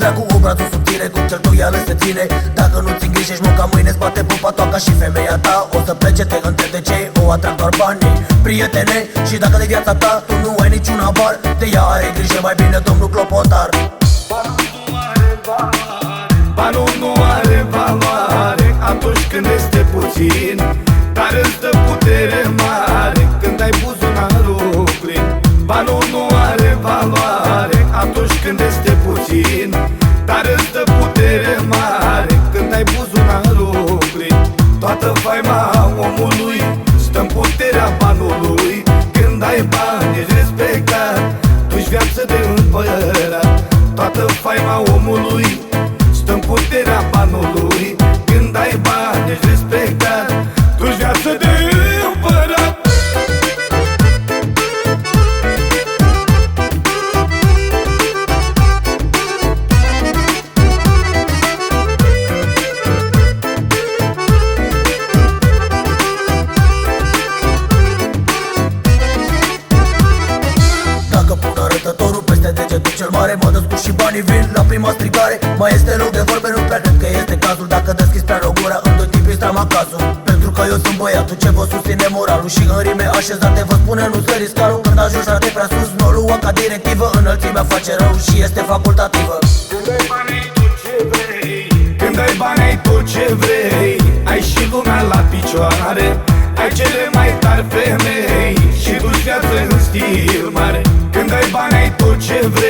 dracu obrazul subțire. Cum cheltuială se ține. Dacă nu-ți îngrijești munca mâine Spate pupa toaca și femeia ta. O să plece, te întreb de ce? O atrag doar banii Prietene. Și dacă de viața ta Tu nu ai niciun habar De ea are grijă mai bine domnul Clopotar. Banul nu are valoare atunci când este puțin Dar îți dă putere mare când ai buzunarul plin Toată faima omului stă în puterea banului. Când ai bani ești respectat Tu-și viață de împărat. Toată faima omului Stă în puterea banului. Când ai bani ești respectat Tu-și viață de împărat mare Mă descurc și banii vin la prima strigare. Mai este loc de vorbe, nu prea cred că este cazul. Dacă deschizi prea gura, în doi tipi stram acasă. Pentru că eu sunt băiatul ce vă susține moralul Și în rime așezate vă spune nu să riscarul Când ajungi la de prea sus, nu o lua ca directivă Înălțimea face rău și este facultativă. Când ai bani ai tot ce vrei? Când ai bani ai tot ce vrei? Ai și lumea la picioare Ai cele mai tari femei. Și duci viață în stil mare. Când ai bani ai tot ce vrei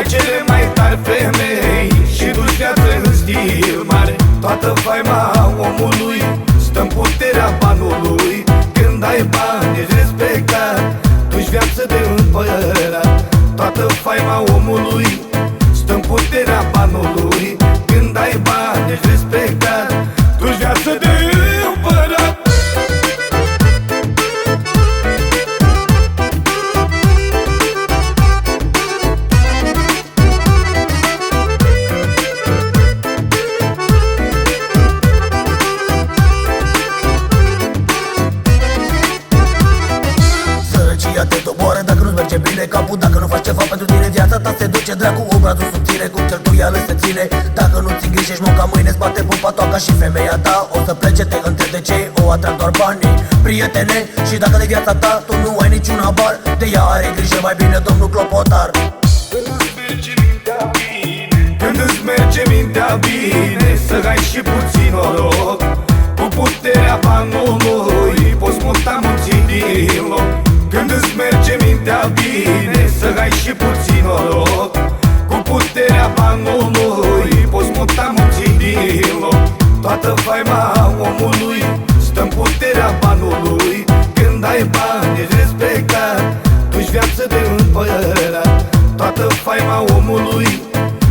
Ai cele mai tari femei Și duci viață în stil mare Toată faima omului Stă în puterea banului. Când ai bani ești respectat Tu-și viață de împărat. Toată faima omului Stă în puterea banului dracu Obrazul subțire cum cheltuială se ține. Dacă nu-ți îngrijești munca mâine Spate pupa toaca și femeia ta. O să plece, te întreb de ce O atrag doar banii Prietene. Și dacă de viața ta Tu nu ai niciun habar De ea are grijă mai bine domnul Clopotar. Când îți merge mintea bine Când îți merge mintea bine Să ai și puțin noroc. Cu puterea banului Poți muta munții din loc. Când îți merge mintea bine Să ai și puțin noroc cu puterea banului Poți muta munții din loc Toată faima omului Stă în puterea banului Când ai bani ești respectat Tu-și viață de împărat. Toată faima omului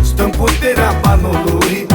Stă în puterea banului